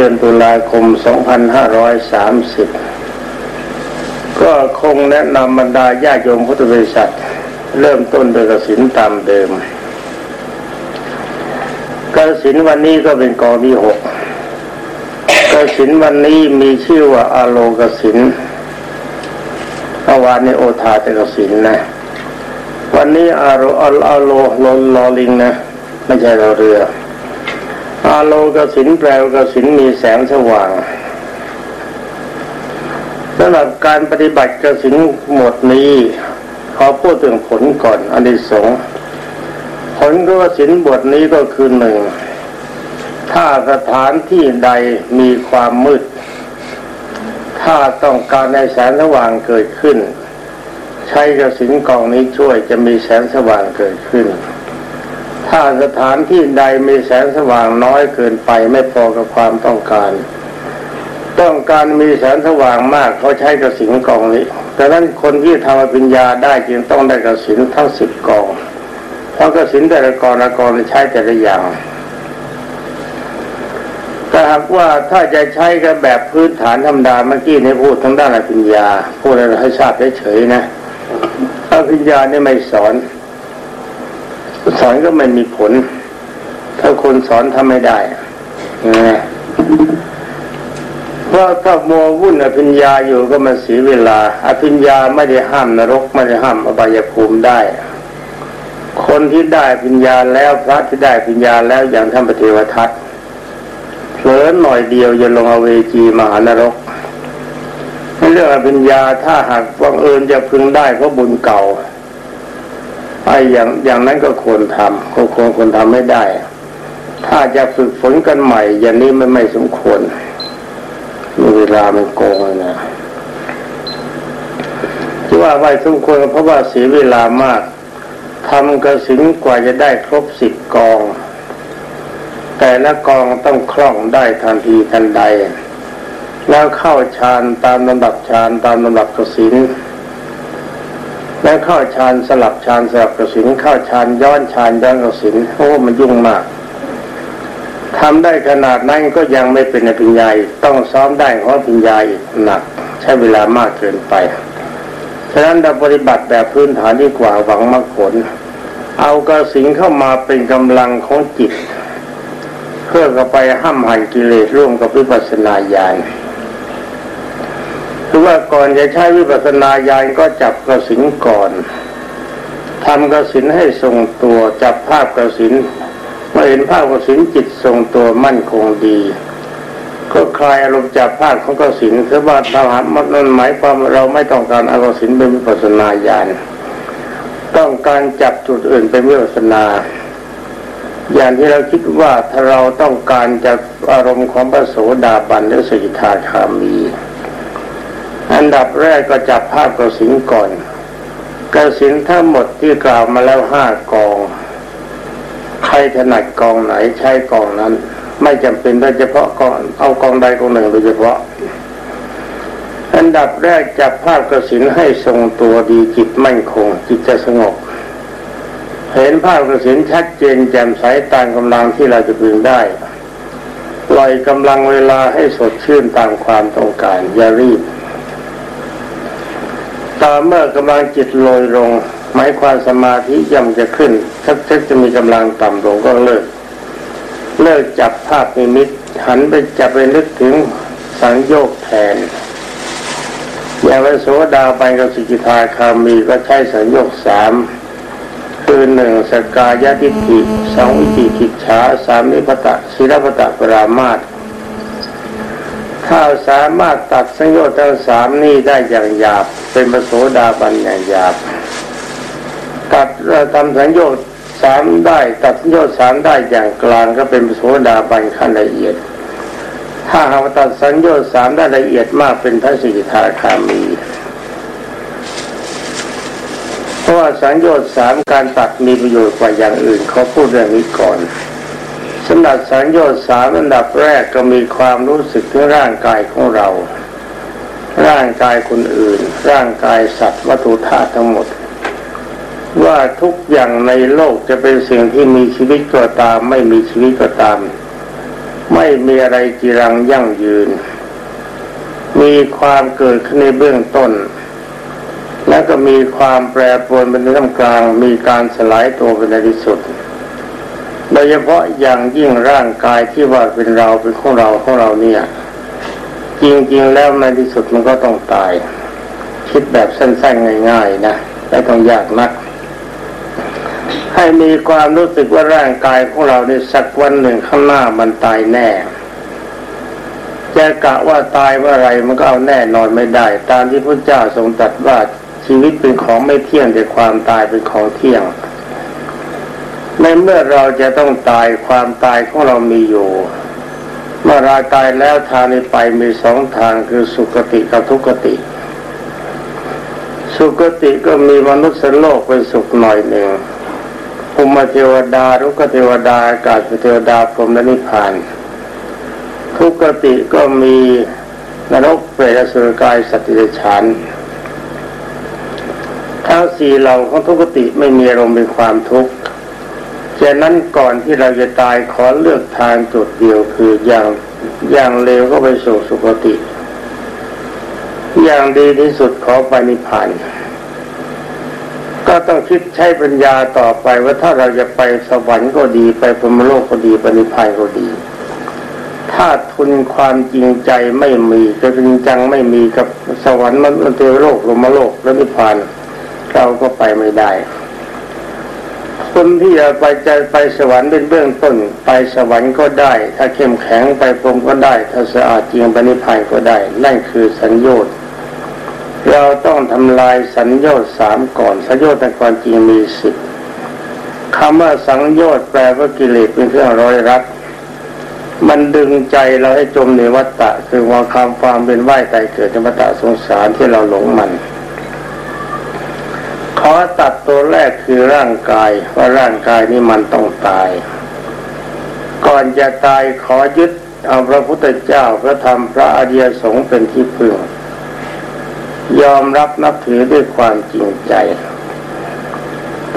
เดือนตุลาคม 2530 ก็คงแนะนำบรรดาญาโยมพุทธบริษัท เริ่มต้นโดยกสินตามเดิมกสินวันนี้ก็เป็นกองที่หกกสินวันนี้มีชื่อว่าอาโลกสินเมื่อวานในโอทาตกสินนะ วันนี้อาโลอาโลโลลอลิงนะ ไม่ใช่เราเรือ อาโลกสินแปลว่ากสินมีแสงสว่างสำหรับการปฏิบัติกสินหมดนี้ขอพูดถึงผลก่อนอันที่สองผลก็สินบทนี้ก็คือหนึ่งถ้าสถานที่ใดมีความมืด ถ้าต้องการในแสงสว่างเกิดขึ้น ใช้กสินกองนี้ช่วยจะมีแสงสว่างเกิดขึ้น ถ้าสถานที่ใดมีแสงสว่างน้อยเกินไปไม่พอกับความต้องการ ต้องการมีแสงสว่างมากเขาใช้กระสินกองนี้แต่นั้นคนที่ทำปัญญาได้จึงต้องได้กระสินทั้งสิบกองเพราะกระสินแต่ละกองละกองใช้แต่ละอย่างแต่หากว่าถ้าจะใช้กันแบบพื้นฐานธรรมดาเมื่อกี้ในพูดทั้งด้านอภิญญาพูดอะไรให้ทราบเฉยๆนะอภิญญานี่ไม่สอน สอนก็ไม่มีผล ถ้าคนสอนทำไม่ได้เพราะถ้ามัววุ่นอภิญญาอยู่ก็มันเสียเวลา อภิญญาไม่ได้ห้ามนรกไม่ได้ห้ามอบายภูมิได้ คนที่ได้ปัญญาแล้วพระที่ได้ปัญญาแล้วอย่างท่านปฏิวัติเผลอหน่อยเดียวจะลงอเวจีมหานรกเรื่องอภิญญาถ้าหากวังเอิญจะพึงได้เพราะบุญเก่า ไอ้อย่างอย่างนั้นก็ควรทำก็ควรควรทำไม่ได้ ถ้าจะฝึกฝนกันใหม่ อย่างนี้มันไม่สมควรเวลามันโกงนะที่ว่าไม่สมควรเพราะว่าเสียเวลามากทำกระสินกว่าจะได้ครบสิบกอง แต่ละกองต้องคล่องได้ทันทีทันใด แล้วเข้าฌานตามลำดับฌานตามลำดับกระสิน แล้วเข้าฌานสลับฌานสลับกระสินเข้าฌานย้อนฌานย้อนกระสินโอ้มันยุ่งมากทำได้ขนาดนั้นก็ยังไม่เป็นอภิญญาต้องซ้อมได้เพราะอภิญญาหนัก ใช้เวลามากเกินไป ฉะนั้นเราปฏิบัติแบบพื้นฐานดีกว่าหวังมรรคผล เอากระสิงเข้ามาเป็นกำลังของจิต เพื่อไปห้ามหันกิเลสร่วมกับวิปัสสนาญาณ ว่าก่อนจะใช้วิปัสสนาญาณก็จับกระสินก่อนทำกระสินให้ทรงตัวจับภาพกระสินเมื่อเห็นภาพกระสินจิตทรงตัวมั่นคงดี ก็คลายอารมณ์จากภาคของกระสินคือว่าเราหามันหมายความเราไม่ต้องการอารมณ์สินเป็นวิปัสนาญาณต้องการจับจุดอื่นเป็นวิปัสนาอย่างที่เราคิดว่าถ้าเราต้องการจะอารมณ์ของพระโสดาบันหรือสกิทาคามี อันดับแรกก็จับภาพกระสินก่อนกระสินทั้งหมดที่กล่าวมาแล้วห้ากอง ใครถนัดกองไหนใช้กองนั้น ไม่จำเป็นโดยเฉพาะกองเอากองใดกองหนึ่งโดยเฉพาะ อันดับแรกจับภาพกระสินให้ทรงตัวดีจิตมั่นคง จิตจะสงบเห็นภาพกระสินชัดเจนแจ่มใสตามกำลังที่เราจะพึงได้ปล่อยกำลังเวลาให้สดชื่นตามความต้องการอย่ารีบ ตามเมื่อกำลังจิตลอยลง หมายความสมาธิย่ำจะขึ้นทักๆจะมีกำลังต่ำลงก็เลิก เลิกจับภาพนิมิต หันไปจับไปนึกถึงสังโยกแทนอย่างพรโสดาไปกับสิกิทาคามีก็ใช้สังโยกสามคือหนึ่งสกายทิฏฐิสองวิจิกิจฉาสามนิพตะศิลปตะปรามาต ถ้าสามารถตัดสังโยชน์ทั้งสามนี้ได้อย่างหยาบ เป็นพระโสดาบันอย่างหยาบ ตัดทำสังโยชน์สามได้ตัดโยชน์สามได้อย่างกลางก็เป็นโสดาบันขั้นละเอียด ถ้าหากตัดสัญญชน์สามได้ละเอียดมากเป็นพระสิกขาคามีเพราะว่าสัญญชน์สามการตัดมีประโยชน์กว่าอย่างอื่นเขาพูดเรื่องนี้ก่อน สำหรับสัญญชน์สามอันดับแรกก็มีความรู้สึกถึงร่างกายของเรา ร่างกายคนอื่น ร่างกายสัตว์วัตถุธาตุทั้งหมด ว่าทุกอย่างในโลกจะเป็นสิ่งที่มีชีวิตก็ตาม ไม่มีชีวิตก็ตาม ไม่มีอะไรจีรังยั่งยืน มีความเกิดขึ้นในเบื้องต้น แล้วก็มีความแปรปรวนเป็นท่ามกลาง มีการสลายตัวเป็นในที่สุด ดยเฉพาะอย่างยิ่งร่างกายที่ว่าเป็นเราเป็นของเราของเราเนี่ย จริงๆแล้วในที่สุดมันก็ต้องตาย คิดแบบสั้นๆง่าย ๆ นะไม่ต้องยากนัก ให้มีความรู้สึกว่าร่างกายของเราในสักวันหนึ่งข้างหน้ามันตายแน่จะกะว่าตายเมื่อไรมันก็เอาแน่นอนไม่ได้ ตามที่พระเจ้าทรงตรัสว่าชีวิตเป็นของไม่เที่ยงแต่ความตายเป็นของเที่ยง ในเมื่อเราจะต้องตายความตายของเรามีอยู่ เมื่อเราตายแล้วทางนี้ไปมีสองทางคือสุคติกับทุกติ สุคติก็มีมนุษย์โลกเป็นสุขหน่อยหนึ่งภูมิเทวดารุกเทวดาอากาศเทวดาพรหมและนิพพาน ทุกติก็มีนรกเปรตสุรกายสัตว์เดรัจฉานทั้งสี่เหล่าของทุกติไม่มีอารมณ์เป็นความทุกข์ ฉะนั้นก่อนที่เราจะตายขอเลือกทางจุดเดียวคืออย่างอย่างเร็วก็ไปสู่สุคติ อย่างดีที่สุดขอไปนิพพานก็ต้องคิดใช้ปัญญาต่อไปว่าถ้าเราจะไปสวรรค์ก็ดีไปพรมโลกก็ดีไปนิพพานก็ดี ถ้าทุนความจริงใจไม่มีจะจริงจังไม่มีกับสวรรค์มันเทวโลกพรหมโลกและนิพพาน เราก็ไปไม่ได้ คนที่จะไปจะไปสวรรค์เป็นเบื้องต้น ไปสวรรค์ก็ได้ ถ้าเข้มแข็งไปพรมก็ได้ ถ้าสะอาดจริงปนิพพานก็ได้ นั่นคือสัญญาณเราต้องทำลายสัญญาณสามก่อน สัญญาณแต่ความจริงมีสิบคำว่าสังโยชน์แปลว่ากิเลสเป็นเครื่องร้อยรัดมันดึงใจเราให้จมในวัฏฏะคือว่าคำความเป็นว่ายตายเกิดในวัฏฏะสงสารที่เราหลงมัน ขอตัด ตัวแรกคือร่างกายว่าร่างกายนี้มันต้องตาย ก่อนจะตายขอยึดเอาพระพุทธเจ้าพระธรรมพระอริยสงฆ์เป็นที่พึ่ง ยอมรับนับถือด้วยความจริงใจ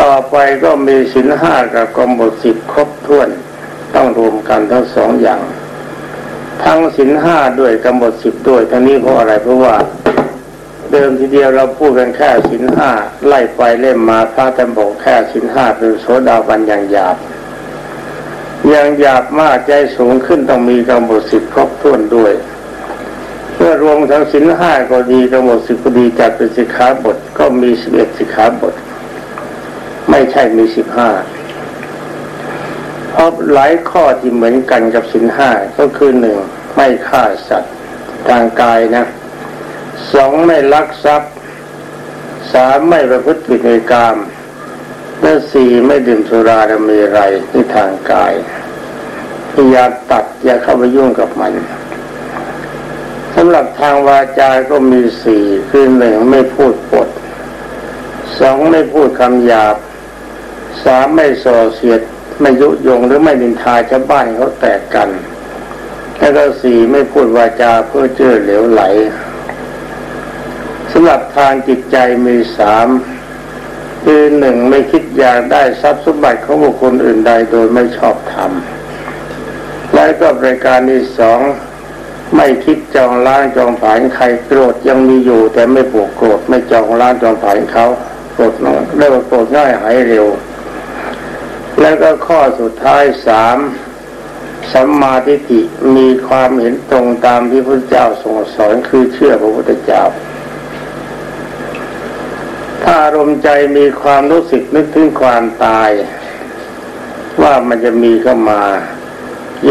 ต่อไปก็มีสินห้ากับกรมบทสิบครบถ้วนต้องรวมกันทั้งสองอย่าง ทั้งสินห้าด้วยกรรมบทสิบด้วย ทั้งนี้เพราะอะไรเพราะว่า เดิมทีเดียวเราพูดกันแค่สินห้าไล่ไปเล่มมาพระแต่บอกแค่สินห้าเป็นโสดาบันอย่างหยาบอย่างหยาบมากใจสูงขึ้นต้องมีกรรมบทสิบครบถ้วนด้วยเมื่อรวมทั้งสินห้าก็ดีทั้งหมดสิบก็ดีจัดเป็นสิกขาบทก็มีสิบเอ็ดสิกขาบท ไม่ใช่มีสิบห้าเพราะหลายข้อที่เหมือนกันกับสินห้าก็คือหนึ่งไม่ฆ่าสัตว์ทางกายนะ สองไม่ลักทรัพย์สามไม่ประพฤติผิดในกามและสี่ไม่ดื่มสุราและมีไรในทางกายพยายามตัดอย่าเข้าไปยุ่งกับมันสำหรับทางวาจาก็มีสี่คือหนึ่งไม่พูดปดสองไม่พูดคำหยาบสามไม่ส่อเสียดไม่ยุยงหรือไม่นินทาชาวบ้านเขาแตกกันแล้วก็สี่ไม่พูดวาจาเพื่อเจือเหลวไหล สำหรับทางจิตใจมีสามคือหนึ่งไม่คิดอยากได้ทรัพย์สมบัติของบุคคลอื่นใดโดยไม่ชอบธรรมและก็รายการที่สองไม่คิดจองล้างจองผานใครโกรธยังมีอยู่ แต่ไม่ปวกโกรธไม่จองล้างจองผานเขาโกรธน้อยเรียกว่าโกรธง่ายหายเร็ว แล้วก็ข้อสุดท้ายสามสัมมาทิฏฐิมีความเห็นตรงตามที่พระเจ้าทรงสอนคือเชื่อพระพุทธเจ้า ถ้าอารมณ์ใจมีความรู้สึกนึกถึงความตาย ว่ามันจะมีเข้ามา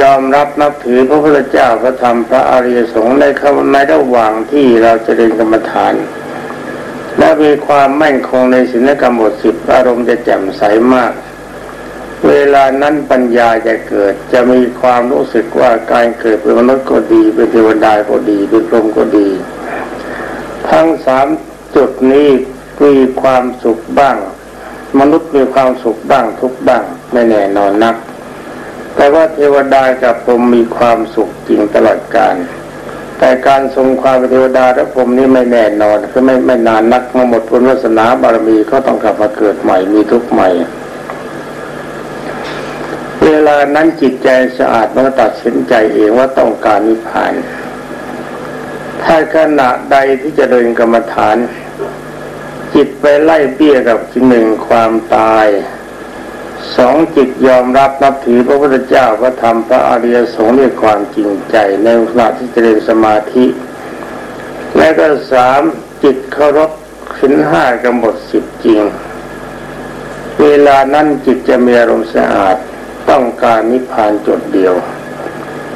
ยอมรับนับถือพระพุทธเจ้าพระธรรมพระอริยสงฆ์ในคำในระหว่างที่เราจะเรียนกรรมฐาน และมีความมั่นคงในศีลกรรมบทสิบอารมณ์จะแจ่มใสมาก เวลานั้นปัญญาจะเกิดจะมีความรู้สึกว่าการเกิดเป็นมนุษย์ก็ดีเป็นเทวดาก็ดีเป็นพรหมก็ดี ทั้งสามจุดนี้ มีความสุขบ้าง มนุษย์มีความสุขบ้างทุกบ้างไม่แน่นอนนัก แต่ว่าเทวดากับผมมีความสุขจริงตลอดกาลแต่การทรงความเทวดาและผมนี่ไม่แน่นอนคือไม่ไม่นานนักมาหมดพุญวาสนาบารมีก็ต้องกลับมาเกิดใหม่มีทุกข์ใหม่เวเวลานั้นจิตใจสะอาดมันตัดสินใจเองว่าต้องการนิพพาน ถ้าขณะใดที่จะเดินกรรมฐาน จิตไปไล่เบี้ยกับหนึ่งความตายสองจิตยอมรับนับถือพระพุทธเจ้าพระธรรมพระอริยสงฆ์ด้วยความจริงใจในขณะที่เจริญสมาธิ และก็สามจิตเคารพขินห้ากำหนดสิบจริง เวลานั้นจิตจะมีอารมณ์สะอาดต้องการนิพพานจุดเดียว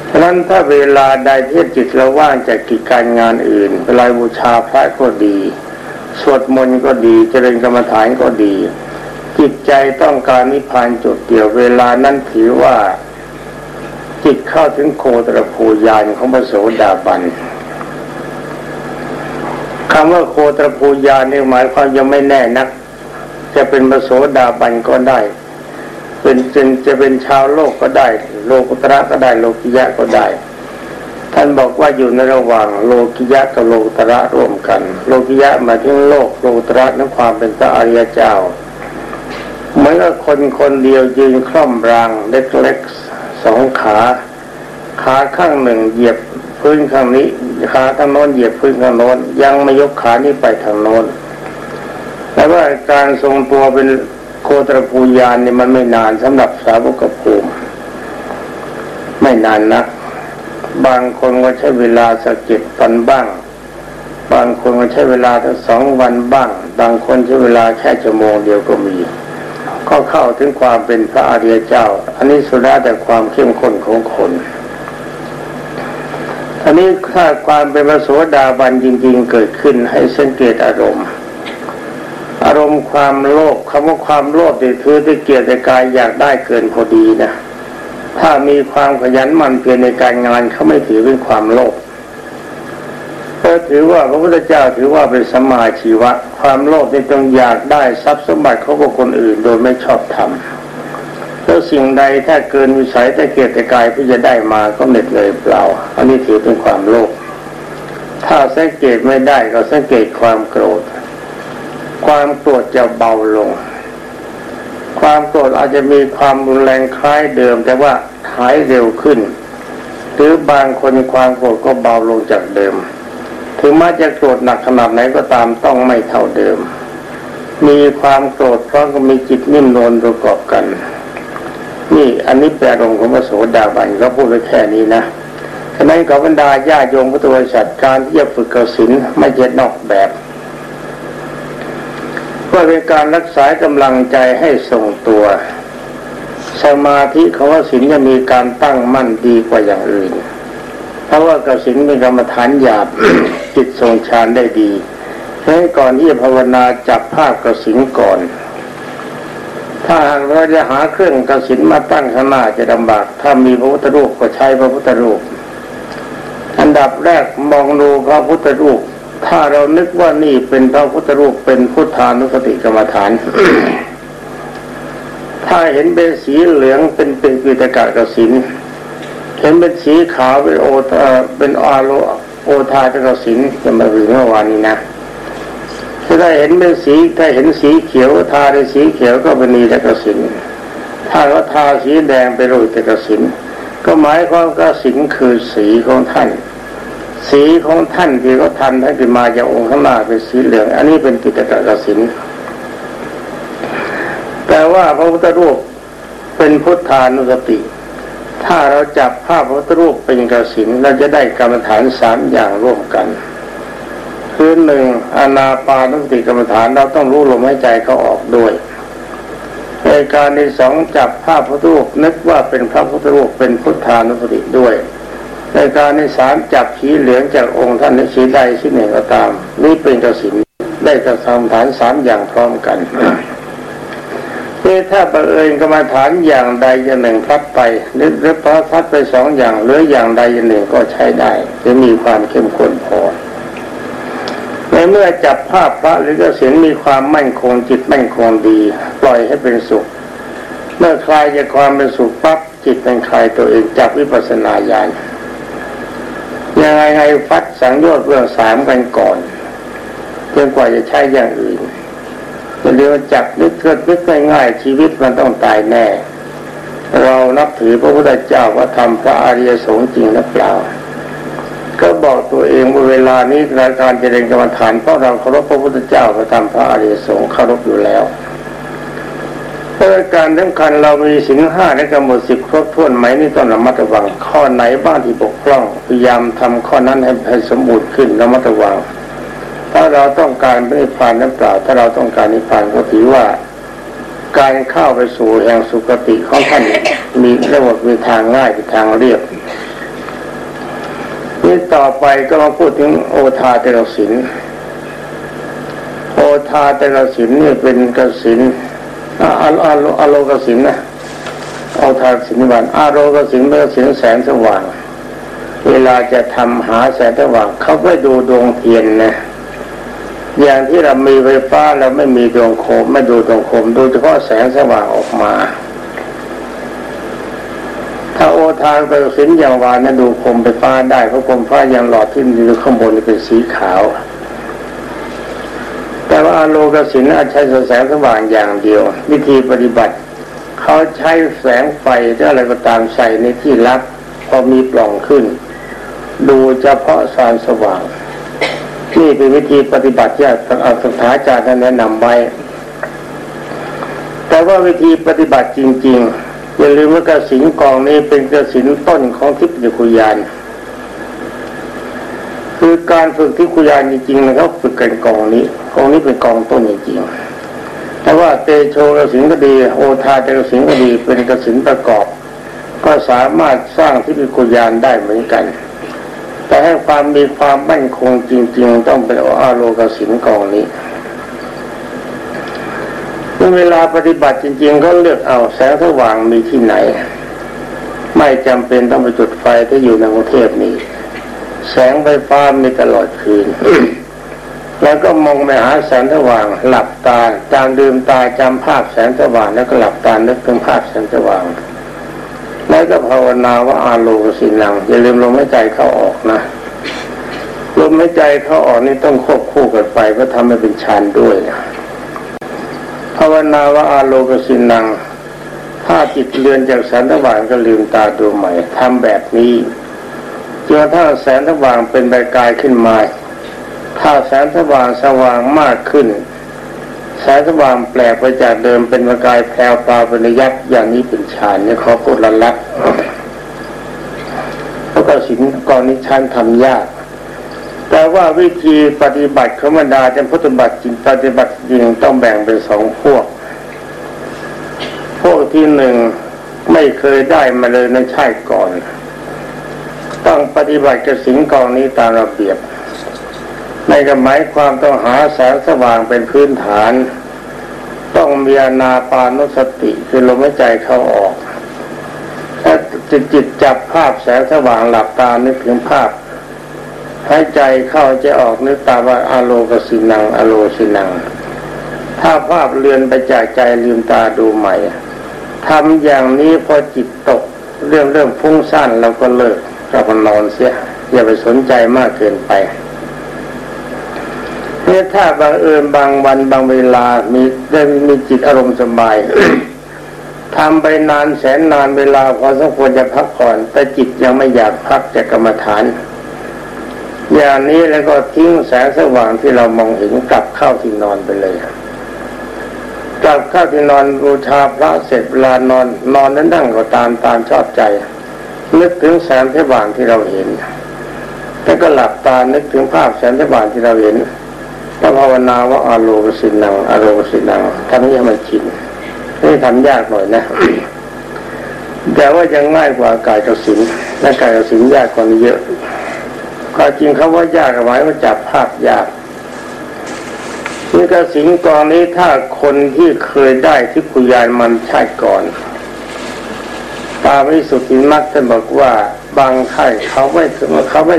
ฉะนั้นถ้าเวลาใดที่จิตเราว่างจากกิจการงานอื่นเวลาบูชาพระก็ดี สวดมนต์ก็ดีเจริญกรรมฐานก็ดี จิตใจต้องการนิพพานจุดเดียวเวลานั้นถือว่า จิตเข้าถึงโคตรภูยานของพระโสดาบันคำว่าโคตรภูยานนี่หมายความยังไม่แน่นัก จะเป็นพระโสดาบันก็ได้ เป็นจะเป็นชาวโลกก็ได้ โลกุตระก็ได้โลกิยะก็ได้ ท่านบอกว่าอยู่ในระหว่างโลกิยะกับโลตระร่วมกัน โลกิยะมาถึงโลกโลตระนั้นความเป็นพระอริยเจ้าเหมือนกับคนคนเดียวยืนคล่อมรางเล็กๆสองขาขาข้างหนึ่งเหยียบพื้นข้างนี้ขาข้างโน้นเหยียบพื้นข้างโน้นยังไม่ยกขานี้ไปทางโน้นแต่ว่าการทรงตัวเป็นโคตรภูยานนี่มันไม่นานสำหรับสาวกภูมิ ไม่นานนัก บางคนก็ใช้เวลาสักเจ็ดวันบ้าง บางคนก็ใช้เวลาทั้งสองวันบ้าง บางคนใช้เวลาแค่ชั่วโมงเดียวก็มี ก็เข้าถึงความเป็นพระอริยเจ้า อันนี้สุดแล้วแต่ความเข้มข้นของคนอันนี้ถ้าความเป็นพระโสดาบันจริง ๆ เกิดขึ้นให้สังเกตอารมณ์ อารมณ์ความโลภคำว่าความโลภนี่คือที่เกียรติกายอยากได้เกินพอดีนะ ถ้ามีความขยันหมั่นเพียรในการงานเขาไม่ถือเป็นความโลภก็ถือว่าพระพุทธเจ้าถือว่าเป็นสมาชีวะ ความโลภนี่ต้องอยากได้ทรัพย์สมบัติของคนอื่น โดยไม่ชอบทำแล้วสิ่งใดถ้าเกินวิสัยแต่เกียรติกายที่จะได้มาก็เหน็ดเลยเปล่า อันนี้ถือเป็นความโลภถ้าสังเกตไม่ได้ก็สังเกตความโกรธ ความโกรธจะเบาลง ความโกรธอาจจะมีความรุนแรงคล้ายเดิม แต่ว่าหายเร็วขึ้น หรือบางคนความโกรธก็เบาลงจากเดิม ถึงแม้จะโกรธหนักขนาดไหนก็ตามต้องไม่เท่าเดิม มีความโกรธเพราะก็มีจิตนิ่มนวลประกอบกัน นี่อันนี้แปลงของพระโสดาบันก็พูดไว้แค่นี้นะฉะนั้นกับบรรดาญาโยมพุทธบริษัทการที่จะฝึกกสินไม่ใช่นอกแบบ ก็เป็นการรักษากำลังใจให้ทรงตัว สมาธิของวสินจะมีการตั้งมั่นดีกว่าอย่างอื่น เพราะว่ากสินเป็นกรรมฐานหยาบจิตทรงฌานได้ดีให้ก่อนที่จะภาวนาจับภาพกสินก่อน ถ้าหากเราจะหาเครื่องกสินมาตั้งข้างหน้าจะลำบาก ถ้ามีพระพุทธรูปก็ใช้พระพุทธรูป อันดับแรกมองดูพระพุทธรูป ถ้าเรานึกว่านี่เป็นพระพุทธรูปเป็นพุทธานุสติกรรมฐาน ถ้าเห็นเป็นสีเหลืองเป็นเป็นกิตกะกสินเห็นเป็นสีขาวเป็นโอตเป็นอาโลโอทาตกสินจะมาถึงเมื่อวานนี้นะถ้าเห็นเป็นสีถ้าเห็นสีเขียวทาในสีเขียวก็เป็นนีตกสินถ้าเขาทาสีแดงเป็นโรตกสินก็หมายความกสินคือสีของท่าน สีของท่านที่เขาทำให้ขึ้นมาจากองค์ข้างหน้าเป็นสีเหลือง อันนี้เป็นกิจกรรสินแต่ว่าพระพุทธรูปเป็นพุทธานุสติ ถ้าเราจับภาพพระพุทธรูปเป็นกสินเราจะได้กรรมฐานสามอย่างร่วมกันคือหนึ่งอนาปานุสติกรรมฐานเราต้องรู้ลมหายใจเขาออกด้วยในการในสองจับภาพพระพุทธรูปนึกว่าเป็นพระพุทธรูปเป็นพุทธานุสติด้วย ในการในสามจับผีเหลืองจากองค์ท่านในสีใดสีหนึ่งก็ตาม นี่เป็นกสินได้กระทำฐานสามอย่างพร้อมกันเอถ้าประเอิญกรรมฐานอย่างใดอย่างหนึ่งพัดไปหรือหรือพระพัดไปสองอย่างหรืออย่างใดอย่างหนึ่งก็ใช้ได้ จะมีความเข้มข้นพอในเมื่อจับภาพพระหรือกสินมีความมั่นคงจิตมั่นคงดี ปล่อยให้เป็นสุข เมื่อคลายจากความเป็นสุขปั๊บจิตเป็นคลายตัวเองจับวิปัสสนาญาณ ยังไงไงฟัดสังโยชน์เรื่องสามกันก่อนจนกว่าจะใช้อย่างอื่นเดี๋ยวจับนึกเกิดนึกง่ายๆชีวิตมันต้องตายแน่ เรานับถือพระพุทธเจ้าว่าทำพระอริยสงฆ์จริงหรือเปล่า ก็บอกตัวเองว่าเวลานี้รายการเจริญกรรมฐานเพราะเราเคารพพระพุทธเจ้าพระธรรมพระอริยสงฆ์เคารพอยู่แล้ว เพื่อการสำคัญเรามีสินห้าและกำหนดสิบครบถ้วนไหมนี่ต้องระมัดระวังข้อไหนบ้างที่บกพร่องพยายามทำข้อนั้นให้ให้สมบูรณ์ขึ้นระมัดระวัง ถ้าเราต้องการนิพพานนั้นเปล่าถ้าเราต้องการนิพพานก็ถือว่า การเข้าไปสู่แห่งสุคติของท่านมีระบบมีทางง่ายเป็นทางเรียบนี่ต่อไปก็มาพูดถึงโอทาเตรศินโอทาเตรศินนี่เป็นกสิน อาโลอาโลกสินนะเอาทางสินวันอาโลกสินเป็นสินแสงสว่าง เวลาจะทำหาแสงสว่างเขาไม่ดูดวงเทียนนะอย่างที่เรามีไฟฟ้าเราไม่มีดวงโคม ไม่ดูดวงโคม ดูเฉพาะแสงสว่างออกมา ถ้าโอทานกระสินอย่างวานนั้นดูโคมไฟฟ้าได้เพราะโคมไฟยังหลอดที่อยู่ข้างบนเป็นสีขาว แต่ว่าโลกสินอาใช้แสงสว่างอย่างเดียว วิธีปฏิบัติ เขาใช้แสงไฟหรืออะไรก็ตามใส่ในที่ลับพอมีปล่องขึ้น ดูเฉพาะสารสว่างนี่เป็นวิธีปฏิบัติที่อาสถาจารย์แนะนำไว้แต่ว่าวิธีปฏิบัติจริง ๆ อย่าลืมว่ากระสินกองนี้เป็นกระสินต้นของทิพยคุยาน คือการฝึกทิพยคุยานจริงๆนะครับฝึกกันกองนี้กองนี้เป็นกองต้นจริงๆแต่ว่าเตโชกระสินก็ดีโอทาเตกระสินก็ดีเป็นกระสินประกอบ ก็สามารถสร้างทิพยคุยานได้เหมือนกัน แต่ให้ความมีความมั่นคงจริง ๆ ต้องเป็นอาโลกสินกองนี้เมื่อเวลาปฏิบัติจริง ๆ ก็เลือกเอาแสงสว่างมีที่ไหน ไม่จำเป็นต้องไปจุดไฟที่อยู่ในกรุงเทพนี้ แสงไฟฟ้ามีตลอดคืน แล้วก็มองไปหาแสงสว่าง หลับตาจำดื่มตาจำภาพแสงสว่างแล้วก็หลับตานึกถึงภาพแสงสว่าง แล้วก็ภาวนาว่าอาโลกสินังอย่าลืมลมหายใจเข้าออกนะลมหายใจเข้าออกนี่ต้องควบคู่กันไปเพื่อทำให้เป็นฌานด้วยภาวนาว่าอาโลกสินังถ้าจิตเลือนจากแสงสว่างก็ลืมตาดูใหม่ทำแบบนี้ จนถ้าแสงสว่างเป็นใบกายขึ้นมา ถ้าแสงสว่างสว่างมากขึ้น แสงสว่างแปลกไปจากเดิมเป็นประกายแพรวปลาเป็นยักษ์อย่างนี้เป็นฌานเนี่ยขอพูดละลักเพราะกสินกรนิชันทำยาก แต่ว่าวิธีปฏิบัติขมดาจะปฏิบัติจริงปฏิบัติจริงต้องแบ่งเป็นสองพวก พวกที่หนึ่งไม่เคยได้มาเลยในชาติก่อน ต้องปฏิบัติกสิงกองนี้ตามระเบียบ ในกหมายความต้องหาแสงสว่างเป็นพื้นฐาน ต้องมีอนาปานุสติคือลมหายใจเข้าออกถ้าจิตจิตจับภาพแสงสว่างหลับตานึกถึงภาพหายใจเข้าจะออกนึกตาว่าอโลกสินังอโลสินัง ถ้าภาพเลือนไปจากใจลืมตาดูใหม่ทำอย่างนี้พอจิตตกเรื่องเริ่มฟุ้งซ่านเราก็เลิก เราก็นอนเสียอย่าไปสนใจมากเกินไปเนี่ยถ้าบางเอิญบางวันบางเวลามีได้มีจิตอารมณ์สบายทำไปนานแสนนานเวลาพอสมควรจะพักผ่อน แต่จิตยังไม่อยากพักจากกรรมฐาน อย่างนี้แล้วก็ทิ้งแสงสว่างที่เรามองเห็นกลับเข้าที่นอนไปเลยกลับเข้าที่นอนบูชาพระเสร็จเวลานอนนอนนั้นนั่งก็ตามตามชอบใจ นึกถึงแสงสว่างที่เราเห็นแล้วก็หลับตานึกถึงภาพแสงสว่างที่เราเห็นถ้าภาวนาว่าอาโลกสินังอาโลกสินังทำให้มันชินนี่ทำยากหน่อยนะ แต่ว่ายังง่ายกว่ากายกสินและกายกสินยากกว่านี้เยอะก็จริงเขาว่ายากหมายว่าจับภาพยากนี่กสินกองนี้ถ้าคนที่เคยได้ที่ปุยานมันชาติก่อน ตาไม่สุดิมักท่านบอกว่าบางท่านเขาไม่เขาไม่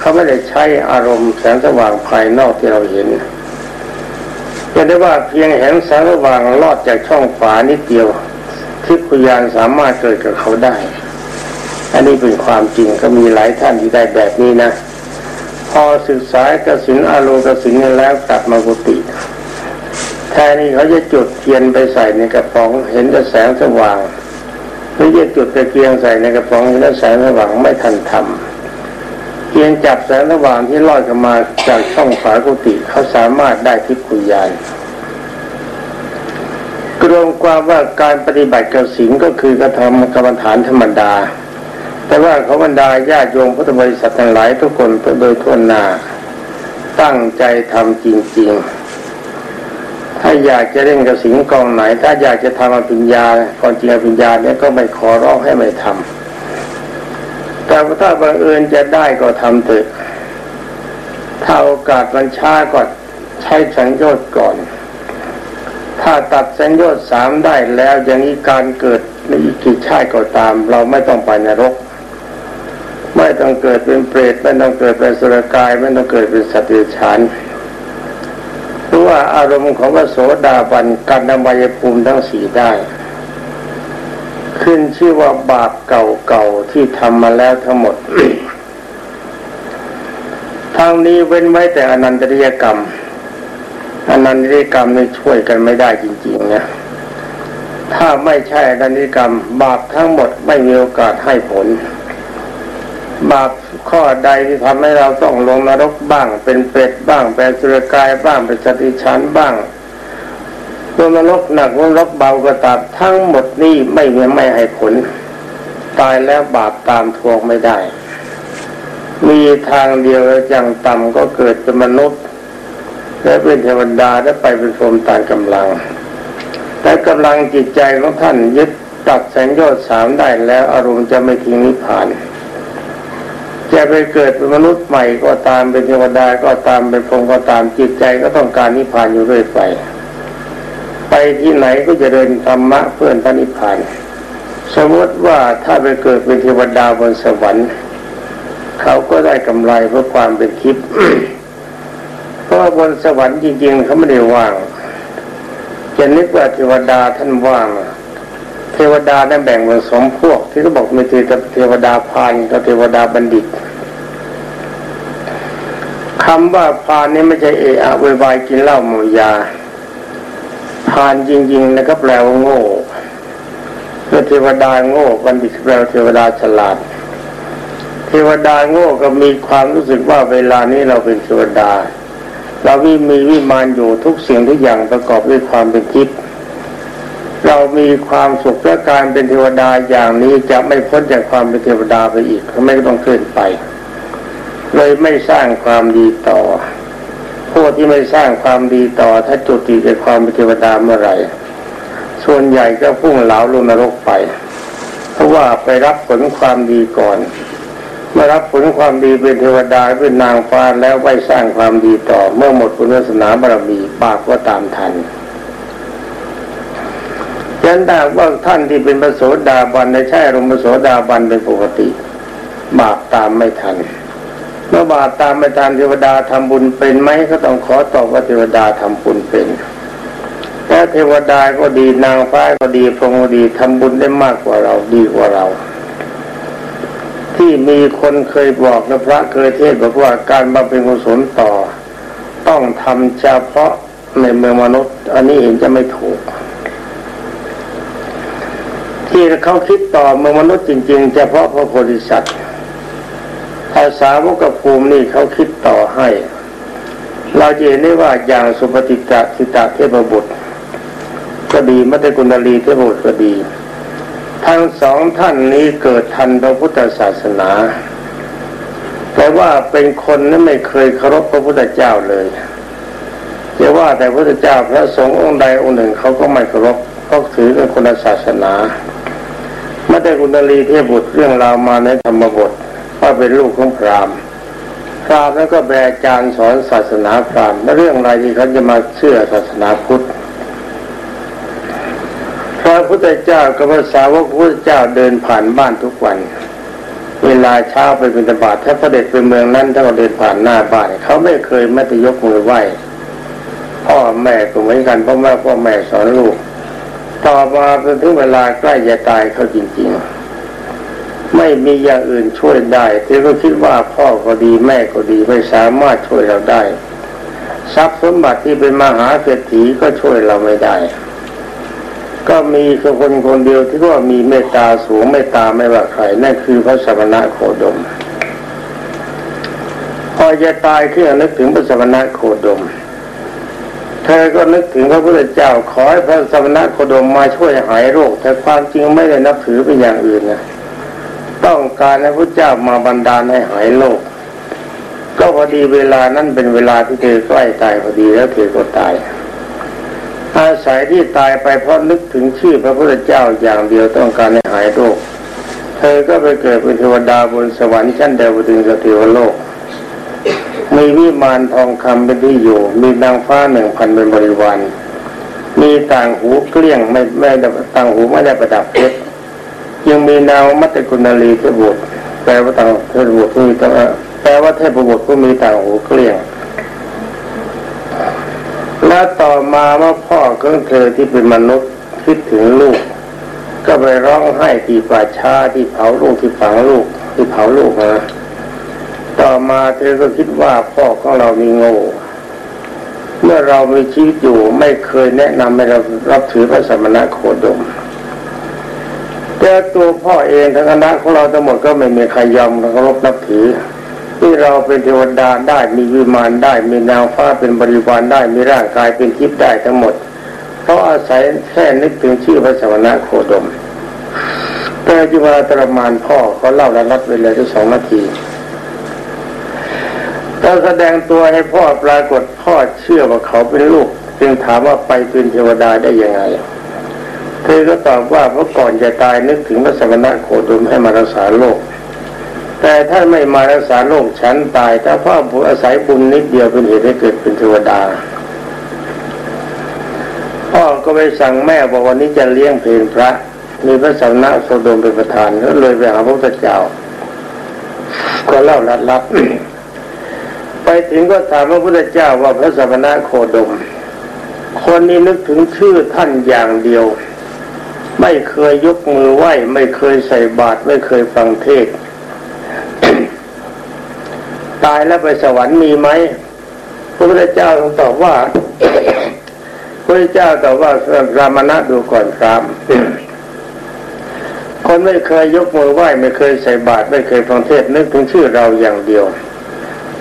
เขาไม่ได้ใช้อารมณ์แสงสว่างภายนอกที่เราเห็นจะได้ว่าเพียงเห็นแสงสว่างลอดจากช่องฝานิดเดียวทิพยานสามารถเกิดกับเขาได้ อันนี้เป็นความจริงก็มีหลายท่านที่ได้แบบนี้นะ พอศึกษากระสินอารมณ์กระสินแล้วกลับมากุฏิแทนนี้เขาจะจุดเทียนไปใส่ในกระป๋องเห็นแต่แสงสว่าง หรือจะจุดตะเกียงใส่ในกระป๋องแล้วแสงสว่างไม่ทันทำเพียงจับแสงสว่างที่ลอยกันมาจากช่องฝากุฏิเขาสามารถได้ทิพยานรวมความว่าการปฏิบัติกสิงก็คือกระทำกรรมฐานธรรมดา แต่ว่าเขาบรรดาญาติโยมพุทธบริษัททั้งหลายทุกคนโดยทั่วหน้าตั้งใจทำจริง ๆ อยากจะเล่นกระสิงกองไหน ถ้าอยากจะทำอภิญญาก่อนจริงอภิญญาเนี่ยก็ไม่ขอร้องให้ไม่ทำแต่ถ้าบังเอิญจะได้ก็ทำเถอะถ้าโอกาสมันช้าก็ใช้สังโยชน์ก่อน ถ้าตัดสัญญาสามได้แล้วอย่างนี้การเกิดในอีกกี่ชาติก็ตาม เราไม่ต้องไปนรก ไม่ต้องเกิดเป็นเปรตไม่ต้องเกิดเป็นสุรกาย ไม่ต้องเกิดเป็นสัตว์เดรัจฉาน ว่าอารมณ์ของพระโสดาบันการนำมายภูมิทั้งสี่ได้ ขึ้นชื่อว่าบาปเก่าๆที่ทำมาแล้วทั้งหมดทางนี้เว้นไว้แต่อนันตริยกรรมอนันติกรรมนี่ช่วยกันไม่ได้จริงๆนะถ้าไม่ใช่อนันติกรรม บาปทั้งหมดไม่มีโอกาสให้ผล บาป ข้อใดที่ทำให้เราต้องลงนรกบ้าง เป็นเป็ดบ้างเป็นสุรกายบ้างเป็นสติชันบ้างลงนรกหนักลงนรกเบาก็ตามทั้งหมดนี่ไม่มีไม่ให้ผล ตายแล้วบาปตามทวงไม่ได้ มีทางเดียวอย่างต่ำก็เกิดเป็นมนุษย์ และเป็นเทวดาและไปเป็นพรหมตามกำลัง แต่กำลังจิตใจของท่านยึดตัดแสงยอดสามได้แล้วอารมณ์จะไม่ทิ้งนิพพาน จะไปเกิดเป็นมนุษย์ใหม่ก็ตามเป็นเทวดาก็ตามเป็นพรหมก็ตามจิตใจก็ต้องการนิพพานอยู่เรื่อยไป ไปที่ไหนก็จะเดินธรรมะเพื่อนพระนิพพานสมมติว่าถ้าไปเกิดเป็นเทวดาบนสวรรค์ เขาก็ได้กำไรเพราะความเป็นทิพย์เพราะบนสวรรค์จริงๆเขาไม่ได้ว่างจะนึกว่าเทวดาท่านว่างเทวดาได้แบ่งเป็นสองพวก ที่เขาบอกมีเทวดาพานกับเทวดาบัณฑิต คำว่าพานนี่ไม่ใช่เอะอะววายกินเหล้าเมายา พานจริงๆนะครับแปลว่าโง่เมื่อเทวดาโง่บัณฑิตแปลว่าเทวดาฉลาด เทวดาโง่ก็มีความรู้สึกว่าเวลานี้เราเป็นเทวดา เราวิมีวิมานอยู่ทุกสิ่งทุกอย่างประกอบด้วยความเป็นทิพย์เรามีความสุขและการเป็นเทวดาอย่างนี้จะไม่พ้นจากความเป็นเทวดาไปอีกไม่ต้องเคลื่อนไป เลยไม่สร้างความดีต่อพวกที่ไม่สร้างความดีต่อ ถ้าจุติจากความเป็นเทวดาเมื่อไหร่ ส่วนใหญ่ก็พุ่งเหลาลงนรกไป เพราะว่าไปรับผลความดีก่อนมารับผลความดีเป็นเทวดาเป็นนางฟ้าแล้วไว้สร้างความดีต่อ เมื่อหมดคุณศาสนาบารมีปากก็ตามทันยันดาว่าท่านที่เป็นพระโสดาบันในใช่รมพระโสดาบันเป็นปกติ บาปตามไม่ทัน เมื่อบาปตามไม่ทันเทวดาทำบุญเป็นไหมก็ต้องขอตอบว่าเทวดาทำบุญเป็นแต่เทวดาก็ดีนางฟ้าก็ดีพรหมก็ดีทำบุญได้มากกว่าเราดีกว่าเรา ที่มีคนเคยบอกนะพระเคยเทศบอกว่าการมาเป็นกุศลต่อ ต้องทำเฉพาะในเมืองมนุษย์ อันนี้เห็นจะไม่ถูกที่เขาคิดต่อเมืองมนุษย์จริง ๆ เฉพาะพระโพธิสัตว์ ภาษาวกภูมินี่เขาคิดต่อให้ เราเห็นได้ว่าอย่างสุปฏิกะสิตาเทพบุตร ก็ดีมัตตกุณลีเทพบุตรก็ดี ทั้งสองท่านนี้เกิดทันพระพุทธศาสนา แต่ว่าเป็นคนนั้นไม่เคยเคารพพระพุทธเจ้าเลยจะว่าแต่พระพุทธเจ้าพระสงฆ์องค์ใดองค์หนึ่งเขาก็ไม่เคารพเขาถือเป็นคนศาสนาไม่ได้กุณลีเทพบุตรเรื่องราวมาในธรรมบท ว่าเป็นลูกของพราหมณ์พราหมณ์นั้นก็แบกจารย์สอนศาสนาพราหมณ์และเรื่องอะไรที่เขาจะมาเชื่อศาสนาพุทธพระพุทธเจ้ากับพระสาวกพระพุทธเจ้าเดินผ่านบ้านทุกวัน เวลาเช้าไปบิณฑบาตถ้าพระเด็จไปเมืองนั้นถ้าเราเดินผ่านหน้าบ้านเขาไม่เคยแม้แต่ยกมือไหว้พ่อแม่ก็เหมือนกันพ่อแม่พ่อแม่สอนลูก ต่อมาจนถึงเวลาใกล้จะตายเขาจริง ๆ ไม่มีอย่างอื่นช่วยได้ที่เขาคิดว่าพ่อก็ดีแม่ก็ดีไม่สามารถช่วยเราได้ ทรัพย์สมบัติที่เป็นมหาเศรษฐีก็ช่วยเราไม่ได้ ก็มีคนคนเดียวที่ว่ามีเมตตาสูงเมตตาไม่ว่าใครนั่นคือพระสมณะโคดม พอจะตายขึ้นนึกถึงพระสมณะโคดมเธอก็นึกถึงพระพุทธเจ้าขอให้พระสมณะโคดมมาช่วยหายโรค แต่ความจริงไม่ได้นับถือเป็นอย่างอื่นนะ ต้องการให้พระเจ้ามาบันดาให้หายโรคก็พอดีเวลานั้นเป็นเวลาที่เธอใกล้ตายพอดีแล้วเธอก็ตาย อาศัยที่ตายไปเพราะนึกถึงชื่อพระพุทธเจ้าอย่างเดียวต้องการให้หายโรค เธอก็ไปเกิดเป็นเทวดาบนสวรรค์ชั้นเดวดึงสติวโลก มีวิมานทองคำเป็นที่อยู่ มีนางฟ้าหนึ่งพันเป็นบริวารมีต่างหูเกลี้ยงไม่ไม่ต่างหูไม่ได้ประดับเพชร ยังมีนางมัตตกุณลีเทบุตรแปลว่าต่างเทบุตรมีต่างแปลว่าเทพบุตรก็มีต่างหูเกลี้ยง และต่อมาเมื่อพ่อของเธอที่เป็นมนุษย์คิดถึงลูก ก็ไปร้องไห้ที่ป่าช้าที่เผาลูกที่ฝังลูกที่เผาลูกนะต่อมาเธอก็คิดว่าพ่อของเรามีโง่เมื่อเรามีชีวิตอยู่ไม่เคยแนะนำให้เรารับถือพระสมณโคดม แต่ตัวพ่อเองทั้งคณะของเราทั้งหมดก็ไม่มีใครยอมเคารพนับถือ ที่เราเป็นเทวดาได้มีวิมานได้มีนางฟ้าเป็นบริวารได้มีร่างกายเป็นทิพย์ได้ทั้งหมด เพราะอาศัยแค่นึกถึงชื่อพระสมณะโคดมแต่จิวาตรมานพ่อเขาเล่าและรัดไปเลยที่สองนาทีถ้าแสดงตัวให้พ่อปรากฏพ่อเชื่อว่าเขาเป็นลูก จึงถามว่าไปเป็นเทวดาได้ยังไง เธอก็ตอบว่าเมื่อก่อนจะตายนึกถึงพระสมณะโคดมให้มารักษาโลก แต่ถ้านไม่มารักษาโลกฉันตายถ้าพ่อบุอาศัยบุญนิดเดียวเป็นเหตุให้เกิดเป็นเทวดาพ่อก็ไปสั่งแม่บอกวันนี้จะเลี้ยงเพลงพระ มีพระสมณะโคดมเป็นประธานก็เลยไปหาพระพุทธเจ้าก็เล่าลัดลับไปถึงก็ถามพระพุทธเจ้าว่าพระสมณะโคดม คนนี้นึกถึงชื่อท่านอย่างเดียว ไม่เคยยกมือไหว้ ไม่เคยใส่บาตรไม่เคยฟังเทศ ตายแล้วไปสวรรค์มีไหมพระพุทธเจ้าตอบว่าพระเจ้าตอบว่ารามณะดูก่อนครับคนไม่เคยยกมือไหว้ไม่เคยใส่บาตรไม่เคยฟังเทศนึกถึงชื่อเราอย่างเดียว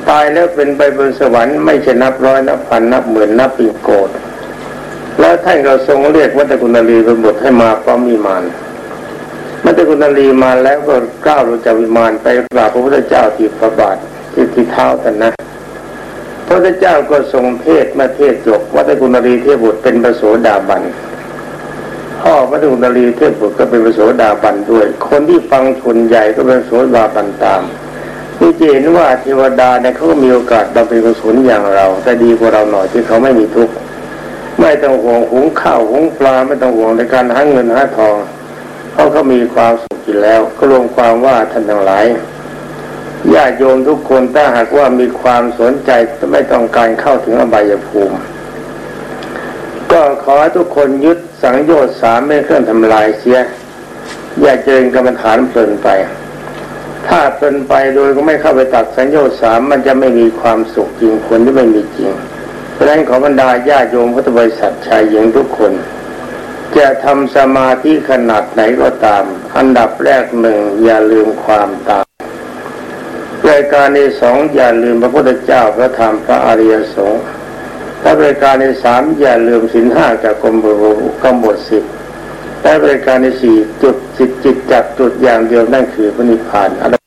ตายแล้วเป็นไปบนสวรรค์ไม่ใช่นับร้อยนับพันนับหมื่นนับปีโกด แล้วท่านก็ทรงเรียกวัตกุณลีเป็นบทให้มาพร้อมมีมานมัตตกุณลีมาแล้วก็ก้าวลงจากวิมานไปกราบพระพุทธเจ้าที่พระบาทที่ที่เท้าท่านนะพระพุทธเจ้าก็ทรงเทศมาเทศจบวัตกุณลีเทพบุตรเป็นประโสดาบันพ่อวัตกุณลีเทพบุตรก็เป็นประโสดาบันด้วย คนที่ฟังชนใหญ่ก็เป็นโสดาบันตามนี่เห็นว่าเทวดาเนี่ยเขาก็มีโอกาสบำเพ็ญกุศลอย่างเรา แต่ดีกว่าเราหน่อยที่เขาไม่มีทุกข์ ไม่ต้องห่วงหุงข้าวหุงปลาไม่ต้องห่วงในการหาเงินหาทองเพราะเขามีความสุขอยู่แล้ว ก็รวมความว่าท่านทั้งหลายญาติโยมทุกคนถ้าหากว่ามีความสนใจไม่ต้องการเข้าถึงอบายภูมิ ก็ขอให้ทุกคนยึดสังโยชน์สามไม่เคลื่อนทำลายเสีย อย่าเจริญกรรมฐานเพลินไป ถ้าเพลินไปโดยก็ไม่เข้าไปตัดสังโยชน์สามมันจะไม่มีความสุขจริงคนที่ไม่มีจริงะฉะนั้นขอบรรดาญาโยมพุทธบริษัทชายหญิงทุกคน จะทำสมาธิขนาดไหนก็ตาม อันดับแรกหนึ่งอย่าลืมความตายรายการที่สองอย่าลืมพระพุทธเจ้าพระธรรมพระอริยสงฆ์และรายการที่สามอย่าลืมสินห้าจากกรมบุกรมบทสิบและรายการที่สี่จุดจิตจิตจับจุดอย่างเดียวนั่นคือพระนิพพาน